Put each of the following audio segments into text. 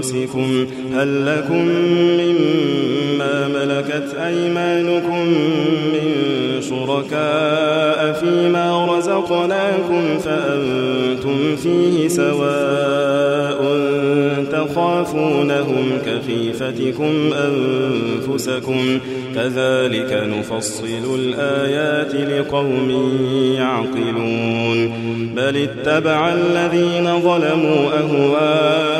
أنفسكم هل لكم مما ملكت أيمانكم من شركاء فيما رزقناكم فأنتم فيه سواء تخافونهم كخيفتكم أنفسكم كذلك نفصل الآيات لقوم يعقلون بل اتبع الذين ظلموا أهواءهم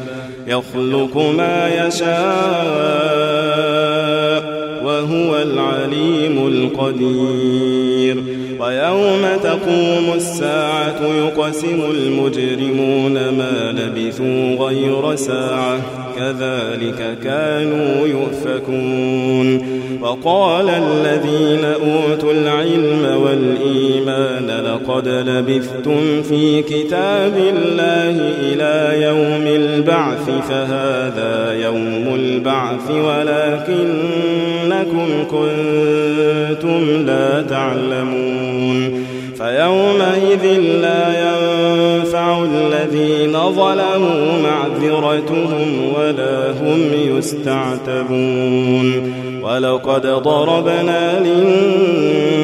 يخلق ما يشاء وهو العليم القدير. ويوم تقوم الساعة يقسم المجرمون ما لبثوا غير ساعة. كذلك كانوا يؤفكون. وقال الذين أوتوا العلم والإيمان لقد لبثتم في كتاب الله إلى يوم البعث فهذا يوم البعث ولكنكم كنتم لا تعلمون فيومئذ لا ينفع الذين ظلموا معذرتهم ولا هم يستعتبون ولقد ضربنا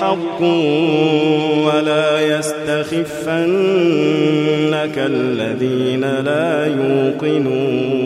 حق ولا يستخفنك الذين لا يوقنون